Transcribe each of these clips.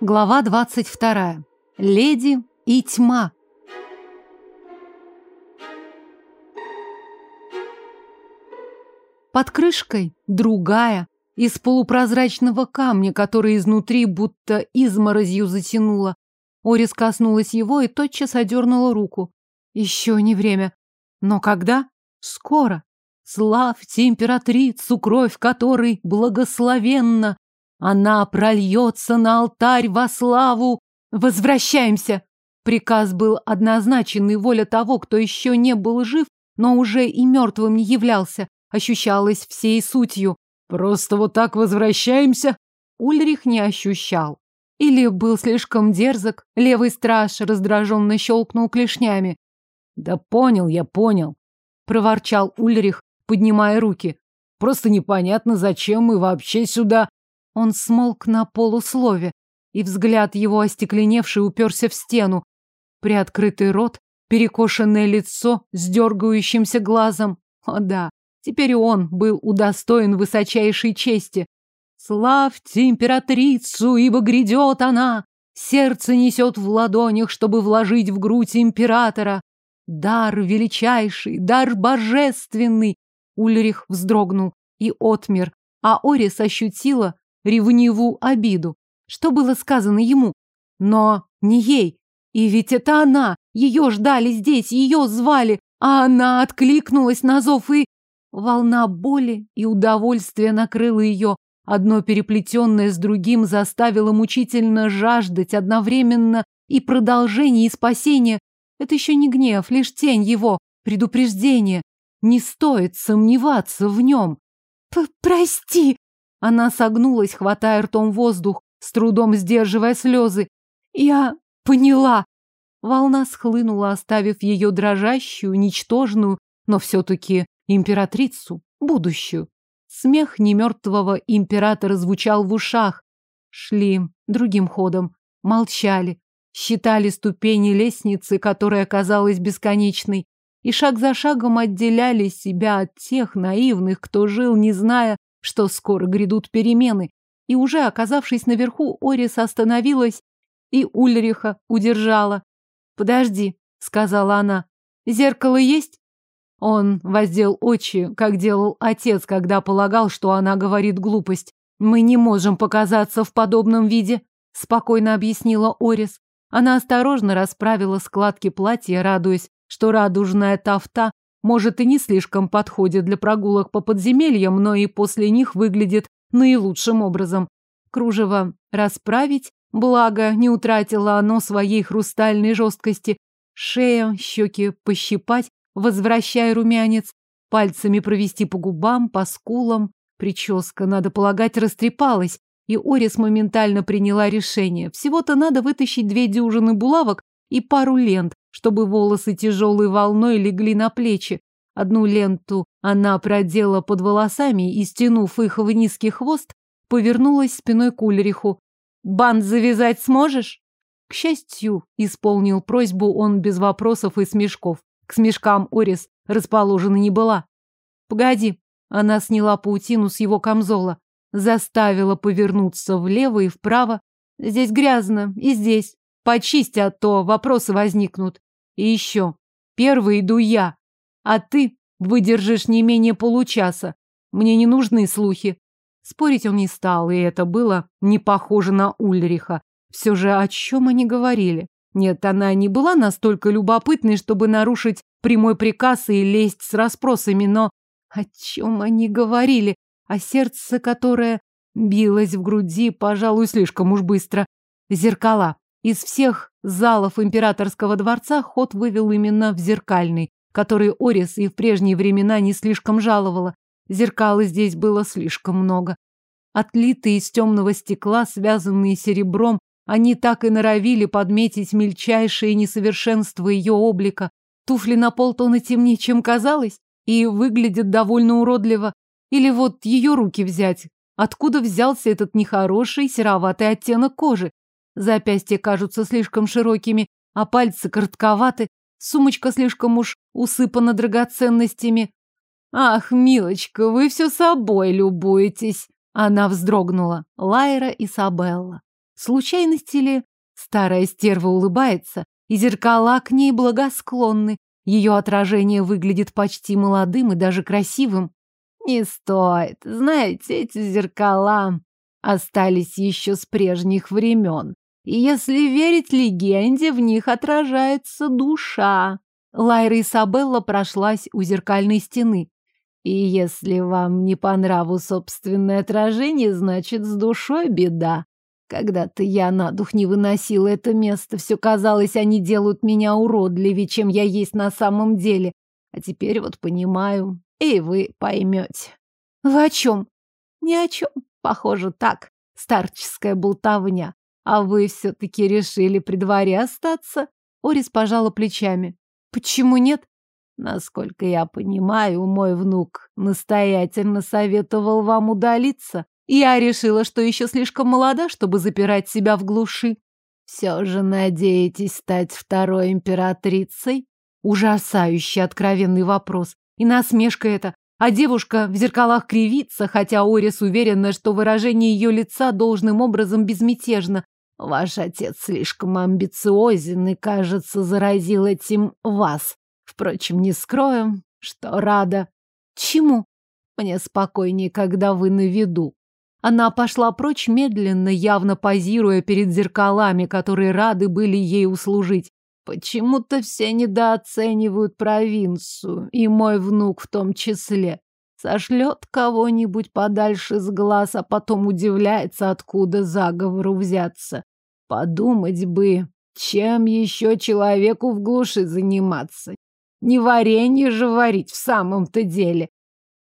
Глава 22. Леди и тьма. Под крышкой другая, из полупрозрачного камня, который изнутри будто изморозью затянуло. Орис коснулась его и тотчас одернула руку. Еще не время. Но когда? Скоро. Славьте императрицу, кровь которой благословенна, она прольется на алтарь во славу. Возвращаемся. Приказ был однозначен, и воля того, кто еще не был жив, но уже и мертвым не являлся, ощущалась всей сутью. Просто вот так возвращаемся? Ульрих не ощущал. Или был слишком дерзок, левый страж раздраженно щелкнул клешнями. Да понял я, понял, проворчал Ульрих, поднимая руки. Просто непонятно, зачем мы вообще сюда. Он смолк на полуслове, и взгляд его остекленевший уперся в стену. Приоткрытый рот, перекошенное лицо с дергающимся глазом. О да, теперь он был удостоен высочайшей чести. Славьте императрицу, ибо грядет она. Сердце несет в ладонях, чтобы вложить в грудь императора. Дар величайший, дар божественный. Ульрих вздрогнул и отмер, а Орис ощутила, ревнивую обиду. Что было сказано ему? Но не ей. И ведь это она. Ее ждали здесь, ее звали, а она откликнулась на зов и... Волна боли и удовольствия накрыла ее. Одно переплетенное с другим заставило мучительно жаждать одновременно и продолжения, и спасения. Это еще не гнев, лишь тень его, предупреждение. Не стоит сомневаться в нем. «Прости!» Она согнулась, хватая ртом воздух, с трудом сдерживая слезы. Я поняла. Волна схлынула, оставив ее дрожащую, ничтожную, но все-таки императрицу, будущую. Смех немертвого императора звучал в ушах. Шли другим ходом, молчали, считали ступени лестницы, которая казалась бесконечной, и шаг за шагом отделяли себя от тех наивных, кто жил, не зная, что скоро грядут перемены, и уже оказавшись наверху, Орис остановилась и Ульриха удержала. «Подожди», — сказала она, — «зеркало есть?» Он воздел очи, как делал отец, когда полагал, что она говорит глупость. «Мы не можем показаться в подобном виде», — спокойно объяснила Орис. Она осторожно расправила складки платья, радуясь, что радужная тафта может, и не слишком подходит для прогулок по подземельям, но и после них выглядит наилучшим образом. Кружево расправить, благо не утратило оно своей хрустальной жесткости. Шея, щеки пощипать, возвращая румянец, пальцами провести по губам, по скулам. Прическа, надо полагать, растрепалась, и Орис моментально приняла решение. Всего-то надо вытащить две дюжины булавок и пару лент, чтобы волосы тяжелой волной легли на плечи. Одну ленту она продела под волосами и, стянув их в низкий хвост, повернулась спиной к Ульриху. «Бант завязать сможешь?» К счастью, исполнил просьбу он без вопросов и смешков. К смешкам Орис расположена не была. «Погоди». Она сняла паутину с его камзола, заставила повернуться влево и вправо. «Здесь грязно, и здесь. Почисти, а то вопросы возникнут. И еще. Первый иду я, а ты выдержишь не менее получаса. Мне не нужны слухи. Спорить он не стал, и это было не похоже на Ульриха. Все же о чем они говорили? Нет, она не была настолько любопытной, чтобы нарушить прямой приказ и лезть с расспросами, но о чем они говорили? О сердце, которое билось в груди, пожалуй, слишком уж быстро. Зеркала. Из всех залов императорского дворца ход вывел именно в зеркальный, который Орис и в прежние времена не слишком жаловала. Зеркал здесь было слишком много. Отлитые из темного стекла, связанные серебром, они так и норовили подметить мельчайшие несовершенства ее облика. Туфли на полтона темнее, чем казалось, и выглядят довольно уродливо. Или вот ее руки взять. Откуда взялся этот нехороший сероватый оттенок кожи? Запястья кажутся слишком широкими, а пальцы коротковаты. Сумочка слишком уж усыпана драгоценностями. Ах, милочка, вы все собой любуетесь. Она вздрогнула. Лайра Сабелла. Случайности ли? Старая стерва улыбается, и зеркала к ней благосклонны. Ее отражение выглядит почти молодым и даже красивым. Не стоит. Знаете, эти зеркала остались еще с прежних времен. И если верить легенде, в них отражается душа. Лайра Изабелла прошлась у зеркальной стены. И если вам не по нраву собственное отражение, значит, с душой беда. Когда-то я на дух не выносила это место, все казалось, они делают меня уродливее, чем я есть на самом деле. А теперь вот понимаю, и вы поймете. Вы о чем? Ни о чем. Похоже, так. Старческая болтовня. А вы все-таки решили при дворе остаться? Орис пожала плечами. Почему нет? Насколько я понимаю, мой внук настоятельно советовал вам удалиться. Я решила, что еще слишком молода, чтобы запирать себя в глуши. Все же надеетесь стать второй императрицей? Ужасающий откровенный вопрос. И насмешка это. А девушка в зеркалах кривится, хотя Орис уверена, что выражение ее лица должным образом безмятежно. Ваш отец слишком амбициозен и, кажется, заразил этим вас. Впрочем, не скроем, что рада. Чему? Мне спокойнее, когда вы на виду. Она пошла прочь медленно, явно позируя перед зеркалами, которые рады были ей услужить. Почему-то все недооценивают провинцию, и мой внук в том числе. Сошлет кого-нибудь подальше с глаз, а потом удивляется, откуда заговору взяться. Подумать бы, чем еще человеку в глуши заниматься. Не варенье же варить в самом-то деле.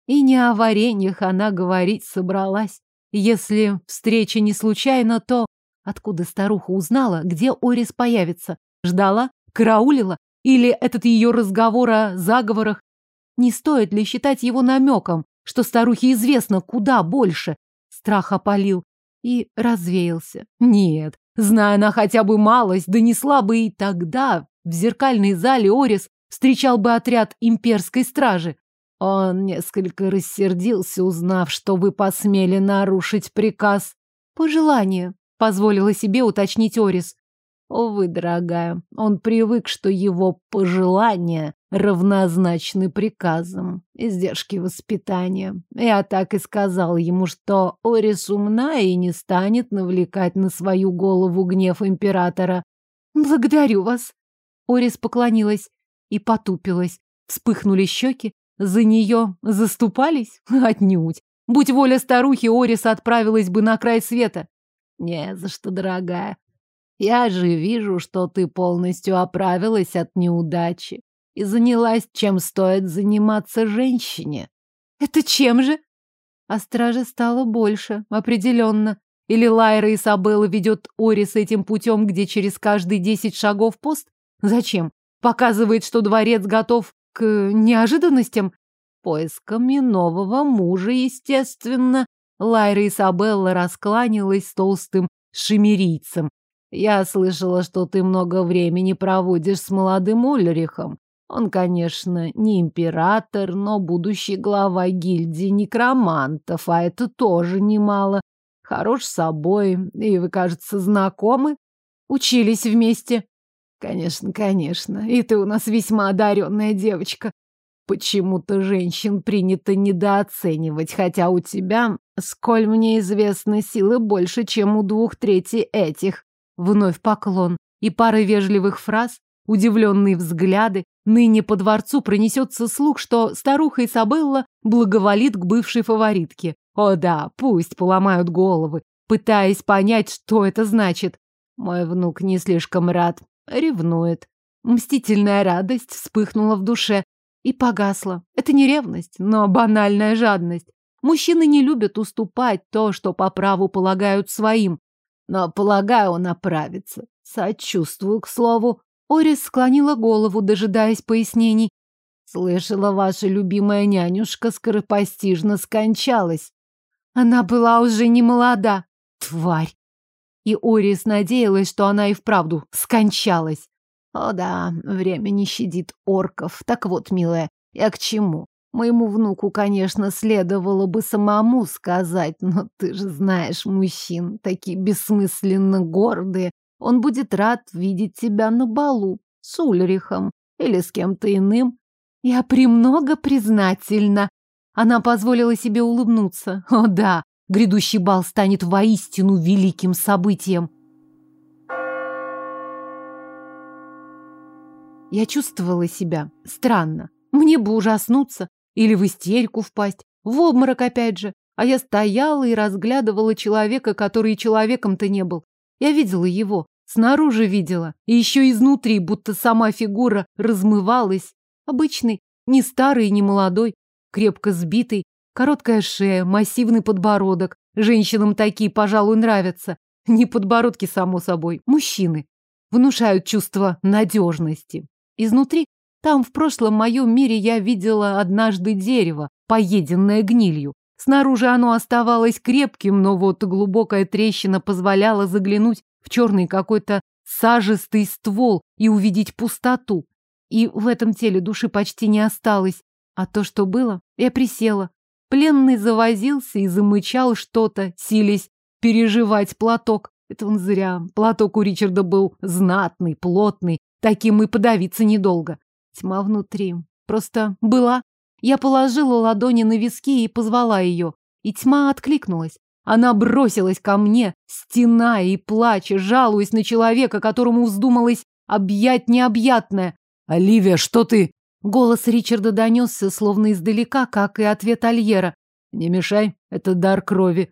И не о вареньях она говорить собралась. Если встреча не случайна, то... Откуда старуха узнала, где Орис появится? Ждала? Караулила? Или этот ее разговор о заговорах? Не стоит ли считать его намеком, что старухе известно куда больше? Страх опалил и развеялся. Нет, зная она хотя бы малость, донесла бы и тогда в зеркальной зале Орис встречал бы отряд имперской стражи. Он несколько рассердился, узнав, что вы посмели нарушить приказ. Пожелание, позволила себе уточнить Орис. Увы, дорогая, он привык, что его пожелания равнозначны приказам, издержки воспитания. Я так и сказал ему, что Орис умна и не станет навлекать на свою голову гнев императора. Благодарю вас. Орис поклонилась и потупилась. Вспыхнули щеки, за нее заступались? Отнюдь. Будь воля старухи, Орис отправилась бы на край света. Не за что, дорогая. Я же вижу, что ты полностью оправилась от неудачи и занялась, чем стоит заниматься женщине. Это чем же? А стража стало больше, определенно. Или Лайра Исабелла ведет Орис этим путем, где через каждые десять шагов пост? Зачем? Показывает, что дворец готов к неожиданностям? Поисками нового мужа, естественно. Лайра Исабелла раскланялась с толстым шемерийцем, я слышала, что ты много времени проводишь с молодым Ульрихом. Он, конечно, не император, но будущий глава гильдии некромантов, а это тоже немало. Хорош собой, и вы, кажется, знакомы? Учились вместе? Конечно, конечно. И ты у нас весьма одаренная девочка. Почему-то женщин принято недооценивать, хотя у тебя, сколь мне известно, силы больше, чем у двух трети этих. Вновь поклон и пара вежливых фраз, удивленные взгляды. Ныне по дворцу пронесется слух, что старуха Изабелла благоволит к бывшей фаворитке. О да, пусть поломают головы, пытаясь понять, что это значит. Мой внук не слишком рад, ревнует. Мстительная радость вспыхнула в душе и погасла. Это не ревность, но банальная жадность. Мужчины не любят уступать то, что по праву полагают своим. Но, полагаю, он оправится. Сочувствую, к слову. Орис склонила голову, дожидаясь пояснений. Слышала, ваша любимая нянюшка скоропостижно скончалась. Она была уже не молода. Тварь. И Орис надеялась, что она и вправду скончалась. О да, время не щадит орков. Так вот, милая, я к чему? Моему внуку, конечно, следовало бы самому сказать, но ты же знаешь мужчин, такие бессмысленно гордые. Он будет рад видеть тебя на балу с Ульрихом или с кем-то иным. Я премного признательна. Она позволила себе улыбнуться. О да, грядущий бал станет воистину великим событием. Я чувствовала себя странно. Мне бы ужаснуться или в истерику впасть, в обморок опять же. А я стояла и разглядывала человека, который человеком-то не был. Я видела его, снаружи видела, и еще изнутри, будто сама фигура размывалась. Обычный, не старый, не молодой, крепко сбитый, короткая шея, массивный подбородок. Женщинам такие, пожалуй, нравятся. Не подбородки, само собой, мужчины. Внушают чувство надежности. Изнутри, там в прошлом моем мире я видела однажды дерево, поеденное гнилью. Снаружи оно оставалось крепким, но вот глубокая трещина позволяла заглянуть в черный какой-то сажистый ствол и увидеть пустоту. И в этом теле души почти не осталось. А то, что было, я присела. Пленный завозился и замычал что-то, силясь переживать платок. Это он зря. Платок у Ричарда был знатный, плотный, Таким и подавиться недолго. Тьма внутри. Просто была. Я положила ладони на виски и позвала ее. И тьма откликнулась. Она бросилась ко мне, стеная и плача, жалуясь на человека, которому вздумалось объять необъятное. «Оливия, что ты?» Голос Ричарда донесся, словно издалека, как и ответ Альера. «Не мешай, это дар крови».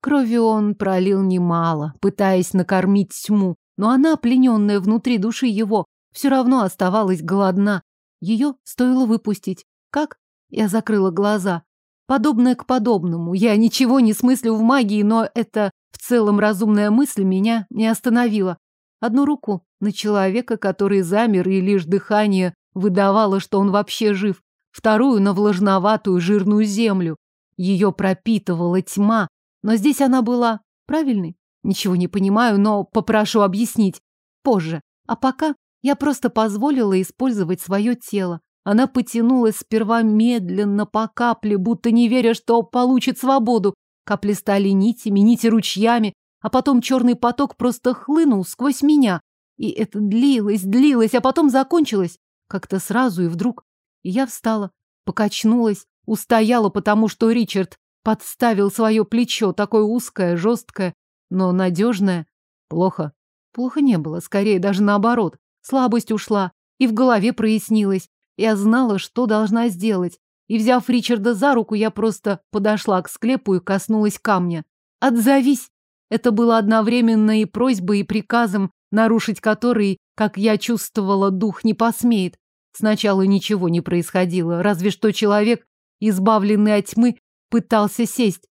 Крови он пролил немало, пытаясь накормить тьму, но она, плененная внутри души его, все равно оставалась голодна. Ее стоило выпустить. Как? Я закрыла глаза. Подобное к подобному. Я ничего не смыслю в магии, но это в целом разумная мысль меня не остановила. Одну руку на человека, который замер, и лишь дыхание выдавало, что он вообще жив. Вторую на влажноватую жирную землю. Ее пропитывала тьма, но здесь она была правильной. Ничего не понимаю, но попрошу объяснить позже. А пока я просто позволила использовать свое тело. Она потянулась сперва медленно, по капле, будто не веря, что получит свободу. Капли стали нитями, нити ручьями, а потом черный поток просто хлынул сквозь меня. И это длилось, длилось, а потом закончилось. Как-то сразу и вдруг. И я встала, покачнулась, устояла, потому что Ричард подставил свое плечо, такое узкое, жесткое, но надежная. Плохо. Плохо не было, скорее даже наоборот. Слабость ушла, и в голове прояснилось. Я знала, что должна сделать. И, взяв Ричарда за руку, я просто подошла к склепу и коснулась камня. «Отзовись!» Это было одновременно и просьбой, и приказом, нарушить который, как я чувствовала, дух не посмеет. Сначала ничего не происходило, разве что человек, избавленный от тьмы, пытался сесть.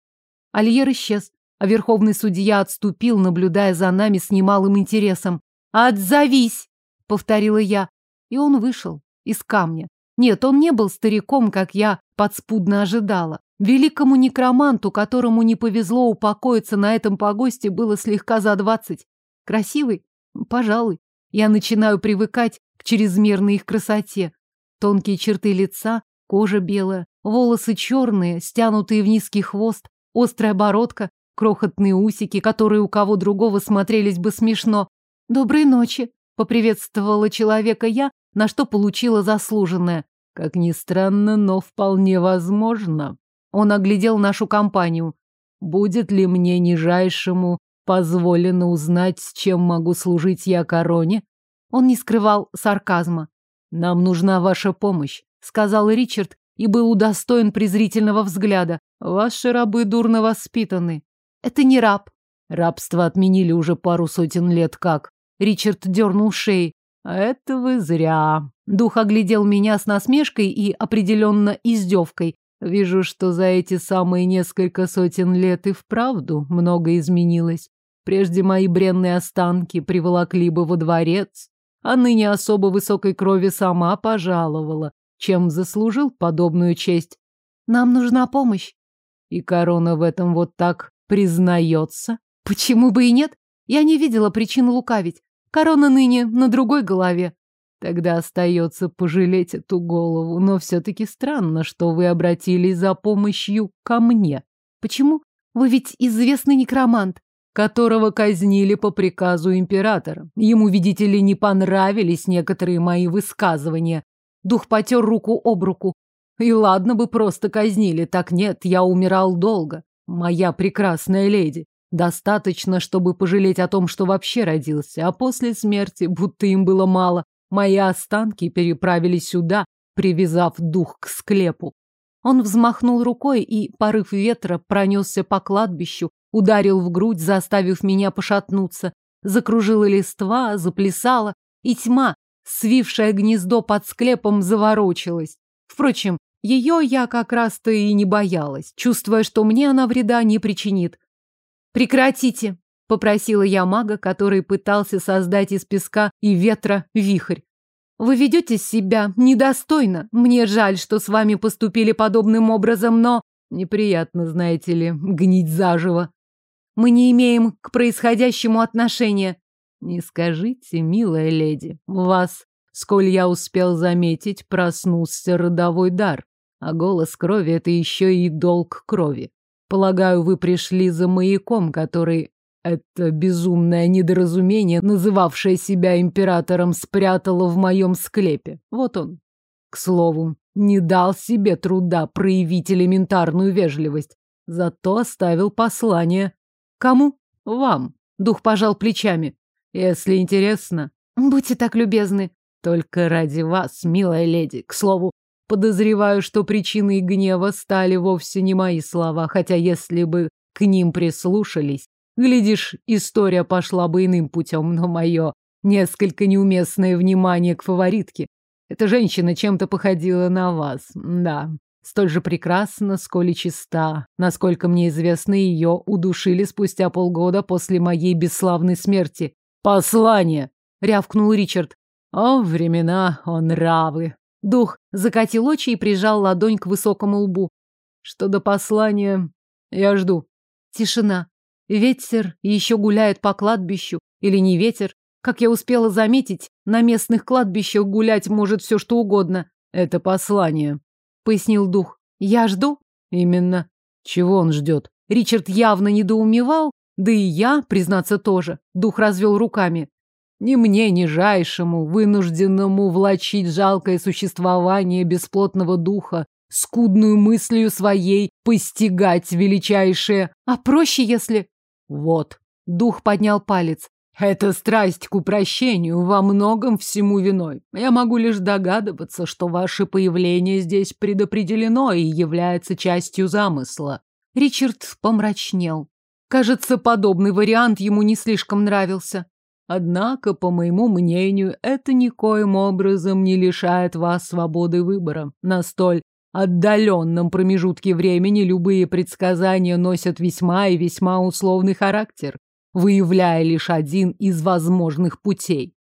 Альер исчез а верховный судья отступил, наблюдая за нами с немалым интересом. «Отзовись!» — повторила я. И он вышел из камня. Нет, он не был стариком, как я подспудно ожидала. Великому некроманту, которому не повезло упокоиться на этом погосте, было слегка за двадцать. Красивый? Пожалуй. Я начинаю привыкать к чрезмерной их красоте. Тонкие черты лица, кожа белая, волосы черные, стянутые в низкий хвост, острая бородка, крохотные усики, которые у кого другого смотрелись бы смешно. «Доброй ночи!» — поприветствовала человека я, на что получила заслуженное. Как ни странно, но вполне возможно. Он оглядел нашу компанию. Будет ли мне нижайшему позволено узнать, с чем могу служить я короне? Он не скрывал сарказма. Нам нужна ваша помощь, сказал Ричард и был удостоен презрительного взгляда. Ваши рабы дурно воспитаны. Это не раб. Рабство отменили уже пару сотен лет как. Ричард дернул шеей. Это вы зря. Дух оглядел меня с насмешкой и определенно издевкой. Вижу, что за эти самые несколько сотен лет и вправду много изменилось. Прежде мои бренные останки приволокли бы во дворец, а ныне особо высокой крови сама пожаловала, чем заслужил подобную честь. Нам нужна помощь. И корона в этом вот так Признается. Почему бы и нет? Я не видела причин лукавить. Корона ныне на другой голове. Тогда остается пожалеть эту голову, но все-таки странно, что вы обратились за помощью ко мне. Почему? Вы ведь известный некромант, которого казнили по приказу императора. Ему, видите ли, не понравились некоторые мои высказывания. Дух потер руку об руку. И ладно бы просто казнили, так нет, я умирал долго. Моя прекрасная леди. Достаточно, чтобы пожалеть о том, что вообще родился, а после смерти, будто им было мало, мои останки переправили сюда, привязав дух к склепу. Он взмахнул рукой, и порыв ветра пронесся по кладбищу, ударил в грудь, заставив меня пошатнуться. Закружила листва, заплясала, и тьма, свившая гнездо под склепом, заворочилась. Впрочем, ее я как раз-то и не боялась, чувствуя, что мне она вреда не причинит. «Прекратите!» — попросила я мага, который пытался создать из песка и ветра вихрь. «Вы ведете себя недостойно. Мне жаль, что с вами поступили подобным образом, но...» «Неприятно, знаете ли, гнить заживо». «Мы не имеем к происходящему отношения». «Не скажите, милая леди, вас, сколь я успел заметить, проснулся родовой дар, а голос крови — это еще и долг крови. Полагаю, вы пришли за маяком, который это безумное недоразумение, называвшее себя императором, спрятало в моем склепе. Вот он. К слову, не дал себе труда проявить элементарную вежливость. Зато оставил послание. Кому? Вам. Дух пожал плечами. Если интересно. Будьте так любезны. Только ради вас, милая леди. К слову, Подозреваю, что причиной гнева стали вовсе не мои слова, хотя если бы к ним прислушались, глядишь, история пошла бы иным путем, но мое несколько неуместное внимание к фаворитке. Эта женщина чем-то походила на вас, да, столь же прекрасна, сколь и чиста. Насколько мне известно, ее удушили спустя полгода после моей бесславной смерти. «Послание!» — рявкнул Ричард. «О, времена, о нравы! Дух закатил очи и прижал ладонь к высокому лбу. Что до послания, я жду. Тишина. Ветер еще гуляет по кладбищу. Или не ветер. Как я успела заметить, на местных кладбищах гулять может все что угодно. Это послание, пояснил дух. Я жду? Именно. Чего он ждет? Ричард явно недоумевал, да и я, признаться, тоже. Дух развел руками. Ни мне, ни жайшему, вынужденному влачить жалкое существование бесплотного духа, скудную мыслью своей постигать величайшее. А проще, если... Вот. Дух поднял палец. Это страсть к упрощению во многом всему виной. Я могу лишь догадываться, что ваше появление здесь предопределено и является частью замысла. Ричард помрачнел. Кажется, подобный вариант ему не слишком нравился. Однако, по моему мнению, это никоим образом не лишает вас свободы выбора. На столь отдаленном промежутке времени любые предсказания носят весьма и весьма условный характер, выявляя лишь один из возможных путей.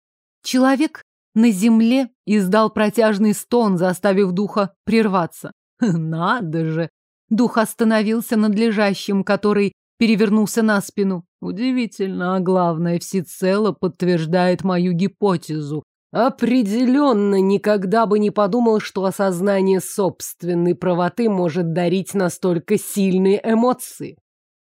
Человек на земле издал протяжный стон, заставив духа прерваться. Надо же! Дух остановился над лежащим, который перевернулся на спину. Удивительно, а главное, всецело подтверждает мою гипотезу. Определенно никогда бы не подумал, что осознание собственной правоты может дарить настолько сильные эмоции.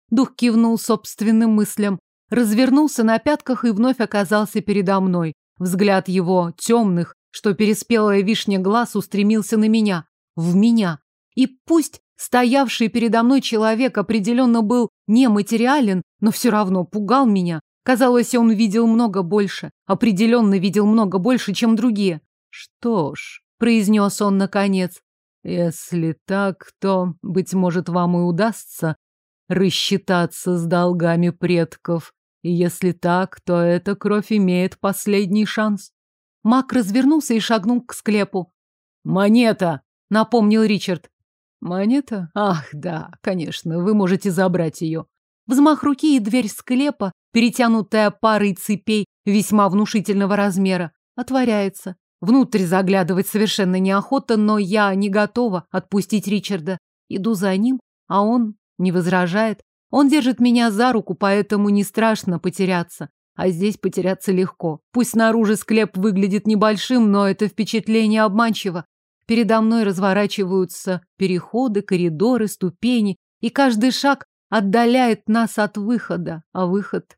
Дух кивнул собственным мыслям, развернулся на пятках и вновь оказался передо мной. Взгляд его темных, что переспелая вишня глаз устремился на меня, в меня. И пусть Стоявший передо мной человек определенно был нематериален, но все равно пугал меня. Казалось, он видел много больше. Определенно видел много больше, чем другие. Что ж, произнес он наконец, если так, то, быть может, вам и удастся рассчитаться с долгами предков. И если так, то эта кровь имеет последний шанс. Мак развернулся и шагнул к склепу. «Монета!» — напомнил Ричард. Монета? Ах, да, конечно, вы можете забрать ее. Взмах руки и дверь склепа, перетянутая парой цепей весьма внушительного размера, отворяется. Внутрь заглядывать совершенно неохота, но я не готова отпустить Ричарда. Иду за ним, а он не возражает. Он держит меня за руку, поэтому не страшно потеряться. а здесь потеряться легко. Пусть снаружи склеп выглядит небольшим, но это впечатление обманчиво. Передо мной разворачиваются переходы, коридоры, ступени, и каждый шаг отдаляет нас от выхода. А выход...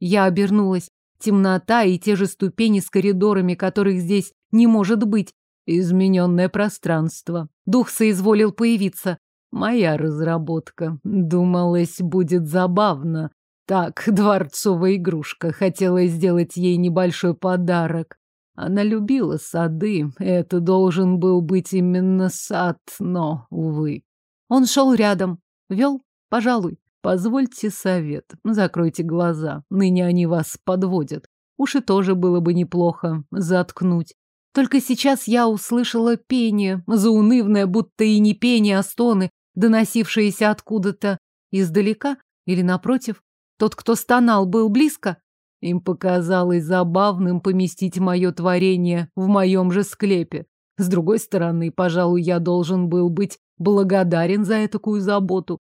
Я обернулась. Темнота и те же ступени с коридорами, которых здесь не может быть. Измененное пространство. Дух соизволил появиться. Моя разработка. Думалось, будет забавно. Так, дворцовая игрушка. Хотела сделать ей небольшой подарок. Она любила сады. Это должен был быть именно сад, но, увы. Он шел рядом. Вел? Пожалуй. Позвольте совет. Закройте глаза. Ныне они вас подводят. Уши тоже было бы неплохо заткнуть. Только сейчас я услышала пение, заунывное, будто и не пение, а стоны, доносившиеся откуда-то издалека или напротив. Тот, кто стонал, был близко. Им показалось забавным поместить мое творение в моем же склепе. С другой стороны, пожалуй, я должен был быть благодарен за такую заботу.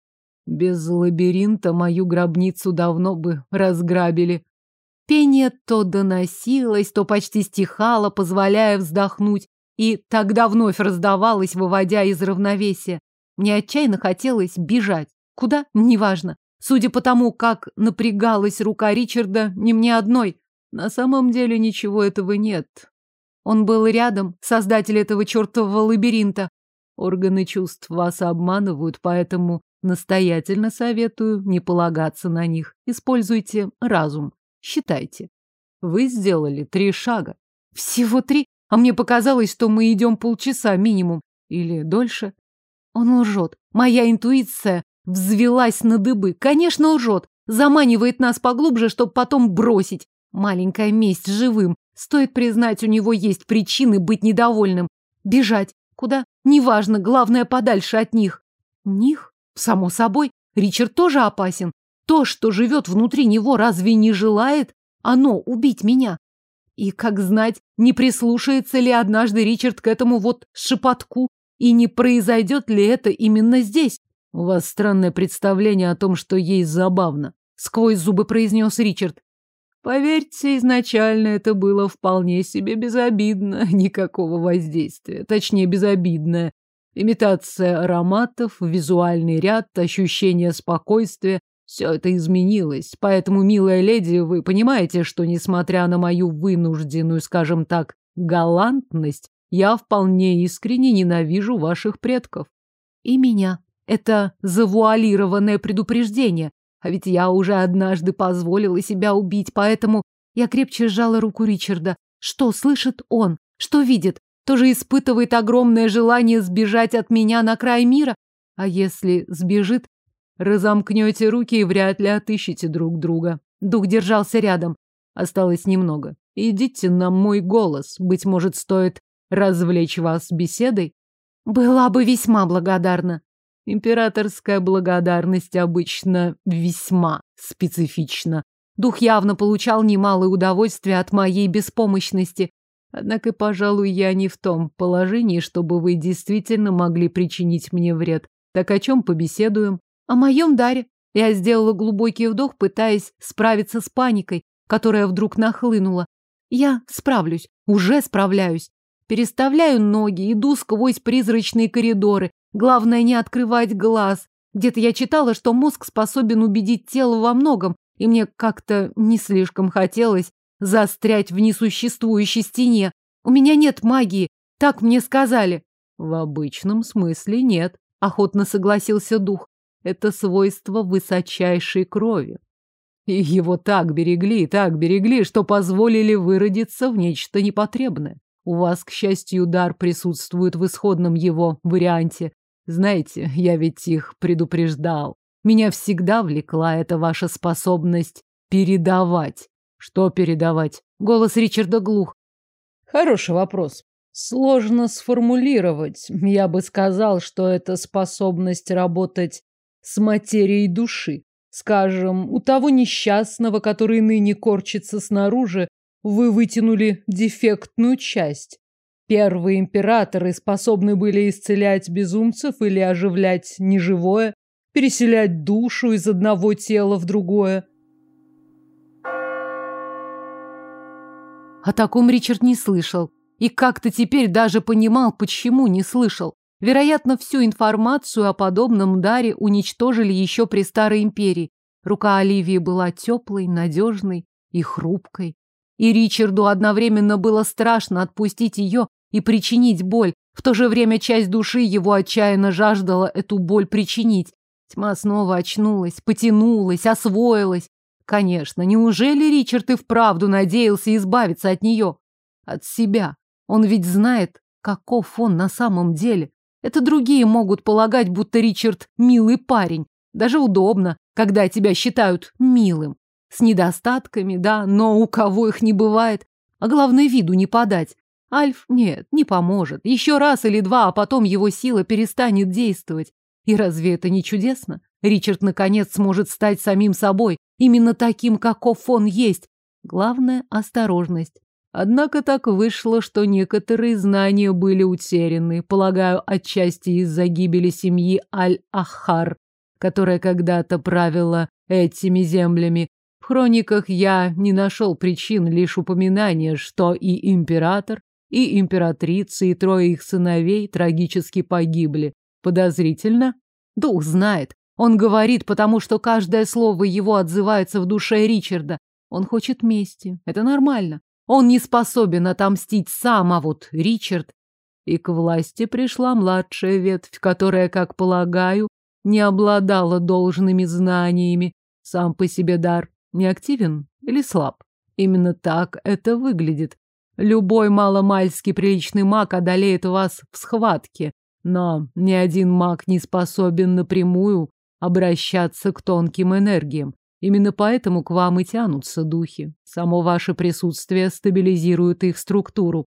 Без лабиринта мою гробницу давно бы разграбили. Пение то доносилось, то почти стихало, позволяя вздохнуть, и тогда вновь раздавалось, выводя из равновесия. Мне отчаянно хотелось бежать. Куда? Неважно. Судя по тому, как напрягалась рука Ричарда, не мне одной. На самом деле ничего этого нет. Он был рядом, создатель этого чертового лабиринта. Органы чувств вас обманывают, поэтому настоятельно советую не полагаться на них. Используйте разум. Считайте. Вы сделали три шага. Всего три? А мне показалось, что мы идем полчаса минимум. Или дольше. Он лжет. Моя интуиция взвелась на дыбы. Конечно, лжет. Заманивает нас поглубже, чтобы потом бросить. Маленькая месть живым. Стоит признать, у него есть причины быть недовольным. Бежать. Куда? Неважно, главное, подальше от них. Них? Само собой. Ричард тоже опасен. То, что живет внутри него, разве не желает оно убить меня? И, как знать, не прислушается ли однажды Ричард к этому вот шепотку, и не произойдет ли это именно здесь? У вас странное представление о том, что ей забавно, сквозь зубы произнес Ричард. Поверьте, изначально это было вполне себе безобидно, никакого воздействия, точнее безобидное. Имитация ароматов, визуальный ряд, ощущение спокойствия, все это изменилось, поэтому, милая леди, вы понимаете, что, несмотря на мою вынужденную, скажем так, галантность, я вполне искренне ненавижу ваших предков. И меня. Это завуалированное предупреждение. А ведь я уже однажды позволила себя убить, поэтому я крепче сжала руку Ричарда. Что слышит он? Что видит? Тоже испытывает огромное желание сбежать от меня на край мира? А если сбежит, Разомкнете руки и вряд ли отыщете друг друга. Дух держался рядом. Осталось немного. Идите на мой голос. Быть может, стоит развлечь вас беседой? Была бы весьма благодарна. Императорская благодарность обычно весьма специфична. Дух явно получал немалое удовольствие от моей беспомощности. Однако, пожалуй, я не в том положении, чтобы вы действительно могли причинить мне вред. Так о чем побеседуем? О моем даре. Я сделала глубокий вдох, пытаясь справиться с паникой, которая вдруг нахлынула. Я справлюсь, уже справляюсь. Переставляю ноги, иду сквозь призрачные коридоры. Главное не открывать глаз. Где-то я читала, что мозг способен убедить тело во многом, и мне как-то не слишком хотелось застрять в несуществующей стене. У меня нет магии, так мне сказали. В обычном смысле нет, охотно согласился дух это свойство высочайшей крови. И его так берегли, так берегли, что позволили выродиться в нечто непотребное. У вас, к счастью, дар присутствует в исходном его варианте. Знаете, я ведь их предупреждал. Меня всегда влекла эта ваша способность передавать. Что передавать? Голос Ричарда глух. Хороший вопрос. Сложно сформулировать. Я бы сказал, что это способность работать с материей души. Скажем, у того несчастного, который ныне корчится снаружи, вы вытянули дефектную часть. Первые императоры способны были исцелять безумцев или оживлять неживое, переселять душу из одного тела в другое. О таком Ричард не слышал. И как-то теперь даже понимал, почему не слышал. Вероятно, всю информацию о подобном даре уничтожили еще при Старой Империи. Рука Оливии была теплой, надежной и хрупкой. И Ричарду одновременно было страшно отпустить ее и причинить боль. В то же время часть души его отчаянно жаждала эту боль причинить. Тьма снова очнулась, потянулась, освоилась. Конечно, неужели Ричард и вправду надеялся избавиться от нее? От себя. Он ведь знает, каков он на самом деле. Это другие могут полагать, будто Ричард милый парень. Даже удобно, когда тебя считают милым. С недостатками, да, но у кого их не бывает. А главное, виду не подать. Альф, нет, не поможет. Еще раз или два, а потом его сила перестанет действовать. И разве это не чудесно? Ричард, наконец, сможет стать самим собой, именно таким, каков он есть. Главное – осторожность. Однако так вышло, что некоторые знания были утеряны, полагаю, отчасти из-за гибели семьи Аль-Ахар, которая когда-то правила этими землями. В хрониках я не нашел причин, лишь упоминания, что и император, и императрица, и трое их сыновей трагически погибли. Подозрительно? Дух знает. Он говорит, потому что каждое слово его отзывается в душе Ричарда. Он хочет мести. Это нормально. Он не способен отомстить сам, а вот Ричард... И к власти пришла младшая ветвь, которая, как полагаю, не обладала должными знаниями. Сам по себе дар не активен или слаб. Именно так это выглядит. Любой маломальски приличный маг одолеет вас в схватке, но ни один маг не способен напрямую обращаться к тонким энергиям. Именно поэтому к вам и тянутся духи. Само ваше присутствие стабилизирует их структуру.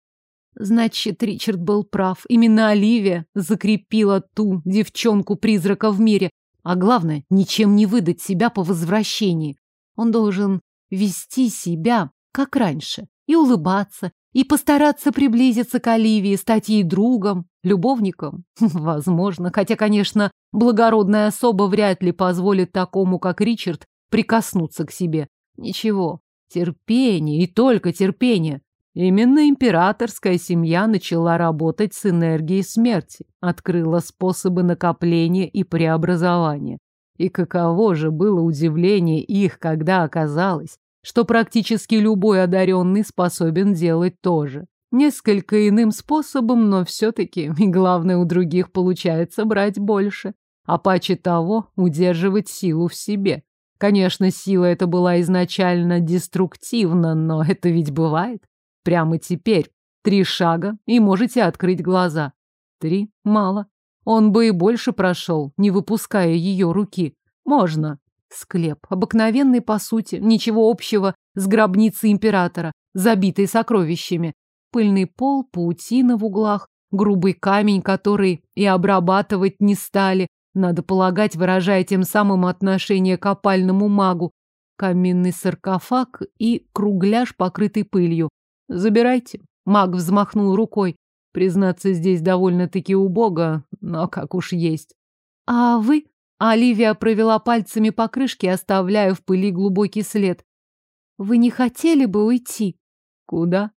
Значит, Ричард был прав. Именно Оливия закрепила ту девчонку-призрака в мире. А главное, ничем не выдать себя по возвращении. Он должен вести себя, как раньше, и улыбаться, и постараться приблизиться к Оливии, стать ей другом, любовником. Возможно, хотя, конечно, благородная особа вряд ли позволит такому, как Ричард, прикоснуться к себе. Ничего, терпение и только терпение. Именно императорская семья начала работать с энергией смерти, открыла способы накопления и преобразования. И каково же было удивление их, когда оказалось, что практически любой одаренный способен делать то же. Несколько иным способом, но все-таки, и главное, у других получается брать больше. А паче того, удерживать силу в себе. Конечно, сила эта была изначально деструктивна, но это ведь бывает. Прямо теперь. Три шага, и можете открыть глаза. Три — мало. Он бы и больше прошел, не выпуская ее руки. Можно. Склеп. Обыкновенный, по сути. Ничего общего с гробницей императора, забитой сокровищами. Пыльный пол, паутина в углах, грубый камень, который и обрабатывать не стали, надо полагать, выражая тем самым отношение к опальному магу. Каменный саркофаг и кругляш, покрытый пылью. Забирайте. Маг взмахнул рукой. Признаться, здесь довольно-таки убого, но как уж есть. А вы? Оливия провела пальцами по крышке, оставляя в пыли глубокий след. Вы не хотели бы уйти? Куда?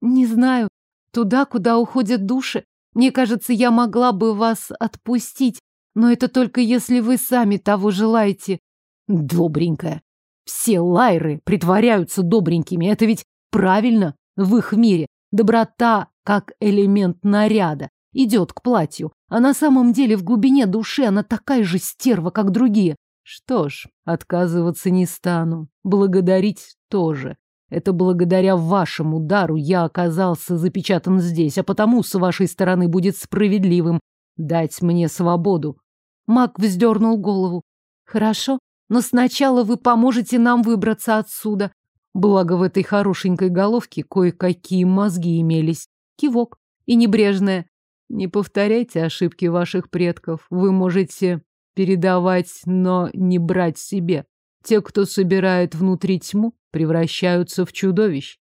Не знаю. Туда, куда уходят души. Мне кажется, я могла бы вас отпустить, но это только если вы сами того желаете. Добренькая. Все лайры притворяются добренькими. Это ведь правильно в их мире. Доброта, как элемент наряда, идет к платью. А на самом деле в глубине души она такая же стерва, как другие. Что ж, отказываться не стану. Благодарить тоже. Это благодаря вашему дару я оказался запечатан здесь, а потому с вашей стороны будет справедливым дать мне свободу. Мак вздернул голову. Хорошо, но сначала вы поможете нам выбраться отсюда. Благо в этой хорошенькой головке кое-какие мозги имелись. Кивок и небрежное. Не повторяйте ошибки ваших предков. Вы можете передавать, но не брать себе. Те, кто собирает внутри тьму, превращаются в чудовищ.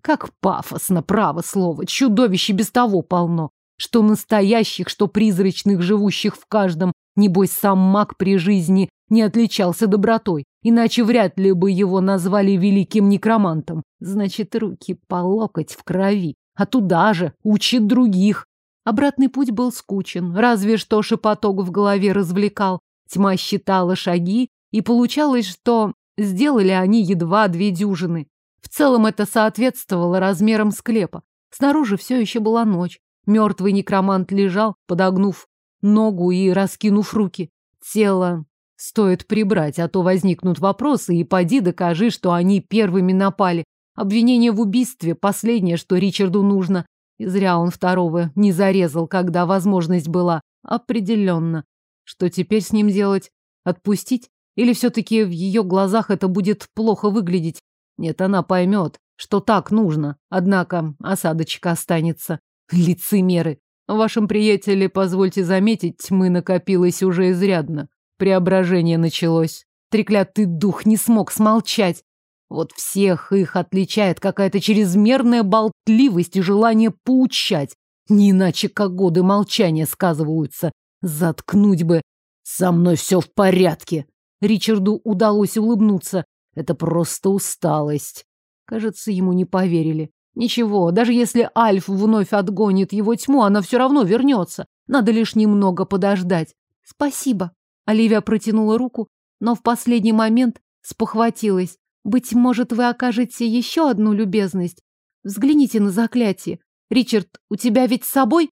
Как пафосно, право слово. Чудовищ и без того полно. Что настоящих, что призрачных, живущих в каждом. Небось, сам маг при жизни не отличался добротой. иначе вряд ли бы его назвали великим некромантом. Значит, руки по локоть в крови, а туда же учит других. Обратный путь был скучен, разве что шепоток в голове развлекал. Тьма считала шаги, и получалось, что сделали они едва две дюжины. В целом это соответствовало размерам склепа. Снаружи все еще была ночь. Мертвый некромант лежал, подогнув ногу и раскинув руки. Тело стоит прибрать, а то возникнут вопросы, и поди докажи, что они первыми напали. Обвинение в убийстве – последнее, что Ричарду нужно. И зря он второго не зарезал, когда возможность была. Определенно. Что теперь с ним делать? Отпустить? Или все-таки в ее глазах это будет плохо выглядеть? Нет, она поймет, что так нужно. Однако осадочка останется. Лицемеры. Вашим приятеле, позвольте заметить, тьмы накопилось уже изрядно. Преображение началось. Треклятый дух не смог смолчать. Вот всех их отличает какая-то чрезмерная болтливость и желание поучать. Не иначе как годы молчания сказываются. Заткнуть бы. Со мной все в порядке. Ричарду удалось улыбнуться. Это просто усталость. Кажется, ему не поверили. Ничего, даже если Альф вновь отгонит его тьму, она все равно вернется. Надо лишь немного подождать. Спасибо. Оливия протянула руку, но в последний момент спохватилась. Быть может, вы окажете еще одну любезность. Взгляните на заклятие. Ричард, у тебя ведь с собой?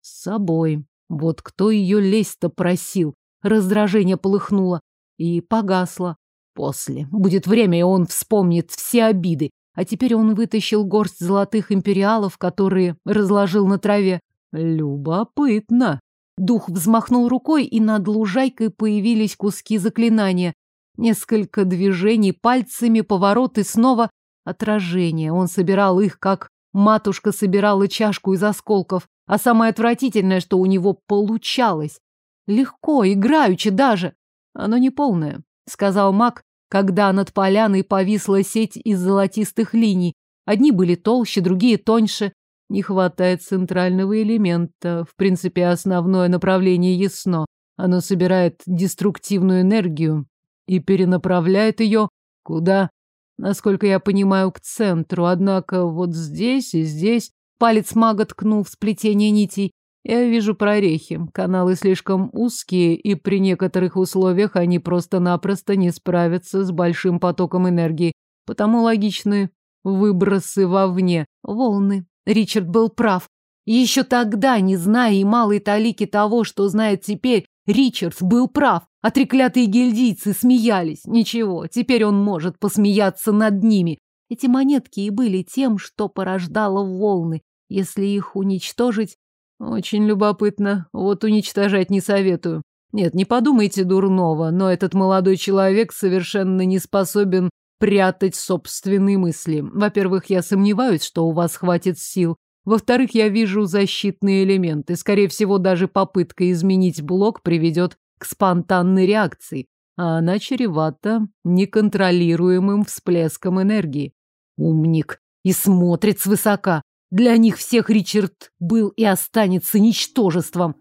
С собой. Вот кто ее лезть-то просил. Раздражение полыхнуло и погасло. После. Будет время, и он вспомнит все обиды, а теперь он вытащил горсть золотых империалов, которые разложил на траве. Любопытно. Дух взмахнул рукой, и над лужайкой появились куски заклинания. Несколько движений пальцами, повороты, снова отражение. Он собирал их, как матушка собирала чашку из осколков. А самое отвратительное, что у него получалось. Легко, играючи даже. Оно не полное, сказал маг, когда над поляной повисла сеть из золотистых линий. Одни были толще, другие тоньше. Не хватает центрального элемента. В принципе, основное направление ясно. Оно собирает деструктивную энергию и перенаправляет ее куда? Насколько я понимаю, к центру. Однако вот здесь и здесь палец мага ткнул в сплетение нитей. Я вижу прорехи. Каналы слишком узкие, и при некоторых условиях они просто-напросто не справятся с большим потоком энергии. Потому логичны выбросы вовне, волны. Ричард был прав. Еще тогда, не зная и малой талики того, что знает теперь, Ричард был прав. А треклятые гильдийцы смеялись. Ничего, теперь он может посмеяться над ними. Эти монетки и были тем, что порождало волны. Если их уничтожить, очень любопытно. Вот уничтожать не советую. Нет, не подумайте дурного, но этот молодой человек совершенно не способен прятать собственные мысли. Во-первых, я сомневаюсь, что у вас хватит сил. Во-вторых, я вижу защитные элементы. Скорее всего, даже попытка изменить блок приведет к спонтанной реакции, а она чревата неконтролируемым всплеском энергии. Умник. И смотрит свысока. Для них всех Ричард был и останется ничтожеством.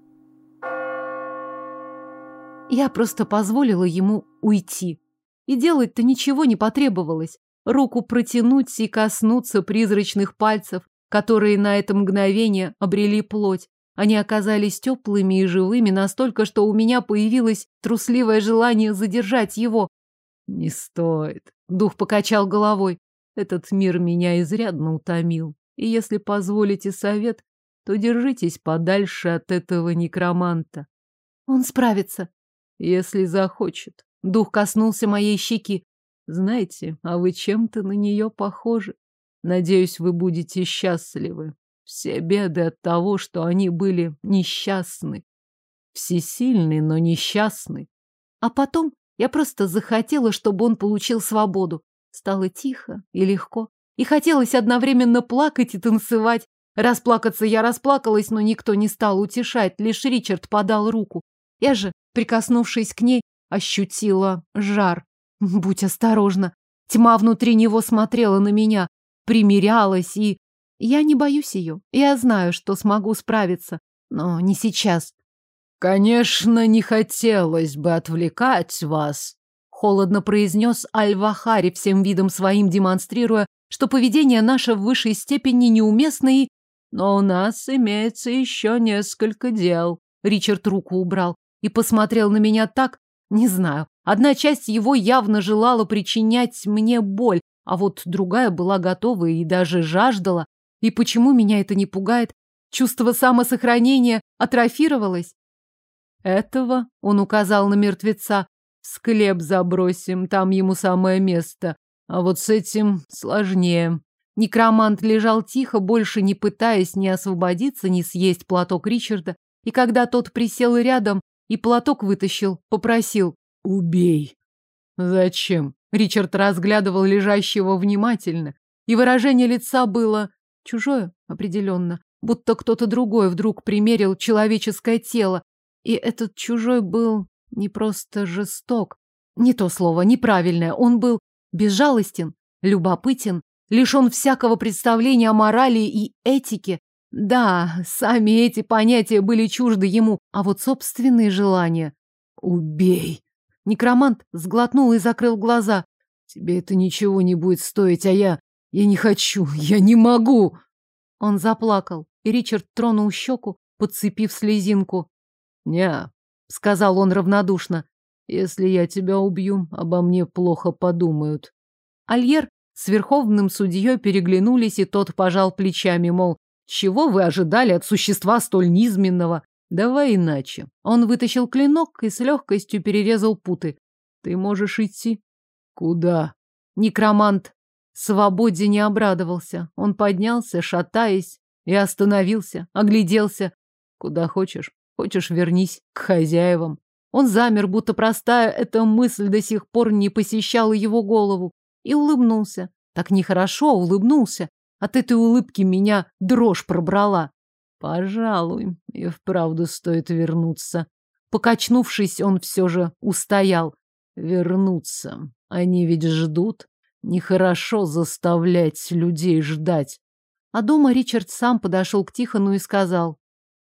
Я просто позволила ему уйти. И делать-то ничего не потребовалось. Руку протянуть и коснуться призрачных пальцев, которые на это мгновение обрели плоть. Они оказались теплыми и живыми настолько, что у меня появилось трусливое желание задержать его. Не стоит. Дух покачал головой. Этот мир меня изрядно утомил. И если позволите совет, то держитесь подальше от этого некроманта. Он справится. Если захочет. Дух коснулся моей щеки. Знаете, а вы чем-то на нее похожи. Надеюсь, вы будете счастливы. Все беды от того, что они были несчастны. Всесильны, но несчастны. А потом я просто захотела, чтобы он получил свободу. Стало тихо и легко. И хотелось одновременно плакать и танцевать. Расплакаться я расплакалась, но никто не стал утешать, лишь Ричард подал руку. Я же, прикоснувшись к ней, ощутила жар. Будь осторожна. Тьма внутри него смотрела на меня, примирялась, и... Я не боюсь ее. Я знаю, что смогу справиться, но не сейчас. Конечно, не хотелось бы отвлекать вас, Холодно произнес Аль-Вахари, всем видом своим демонстрируя, что поведение наше в высшей степени неуместно и... Но у нас имеется еще несколько дел. Ричард руку убрал и посмотрел на меня так, не знаю. Одна часть его явно желала причинять мне боль, а вот другая была готова и даже жаждала. И почему меня это не пугает? Чувство самосохранения атрофировалось? Этого, он указал на мертвеца, в склеп забросим, там ему самое место. А вот с этим сложнее. Некромант лежал тихо, больше не пытаясь ни освободиться, ни съесть платок Ричарда. И когда тот присел рядом и платок вытащил, попросил «Убей». «Зачем?» Ричард разглядывал лежащего внимательно, и выражение лица было чужое, определенно, будто кто-то другой вдруг примерил человеческое тело, и этот чужой был не просто жесток, не то слово, неправильное, он был безжалостен, любопытен, лишен всякого представления о морали и этике. Да, сами эти понятия были чужды ему, а вот собственные желания. Убей. Некромант сглотнул и закрыл глаза. Тебе это ничего не будет стоить, а я... Я не хочу, я не могу. Он заплакал, и Ричард тронул щеку, подцепив слезинку. «Не», — сказал он равнодушно, — «если я тебя убью, обо мне плохо подумают». Альер с верховным судьей переглянулись, и тот пожал плечами, мол, чего вы ожидали от существа столь низменного? Давай иначе. Он вытащил клинок и с легкостью перерезал путы. Ты можешь идти. Куда? Некромант свободе не обрадовался. Он поднялся, шатаясь, и остановился, огляделся. Куда хочешь. Хочешь, вернись к хозяевам. Он замер, будто простая эта мысль до сих пор не посещала его голову, и улыбнулся. Так нехорошо улыбнулся. От этой улыбки меня дрожь пробрала. Пожалуй, и вправду стоит вернуться. Покачнувшись, он все же устоял. Вернуться. Они ведь ждут. Нехорошо заставлять людей ждать. А дома Ричард сам подошел к Тихону и сказал.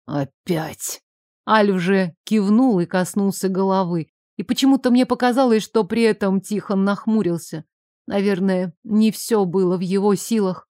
Опять. Альф же кивнул и коснулся головы. И почему-то мне показалось, что при этом Тихон нахмурился. Наверное, не все было в его силах.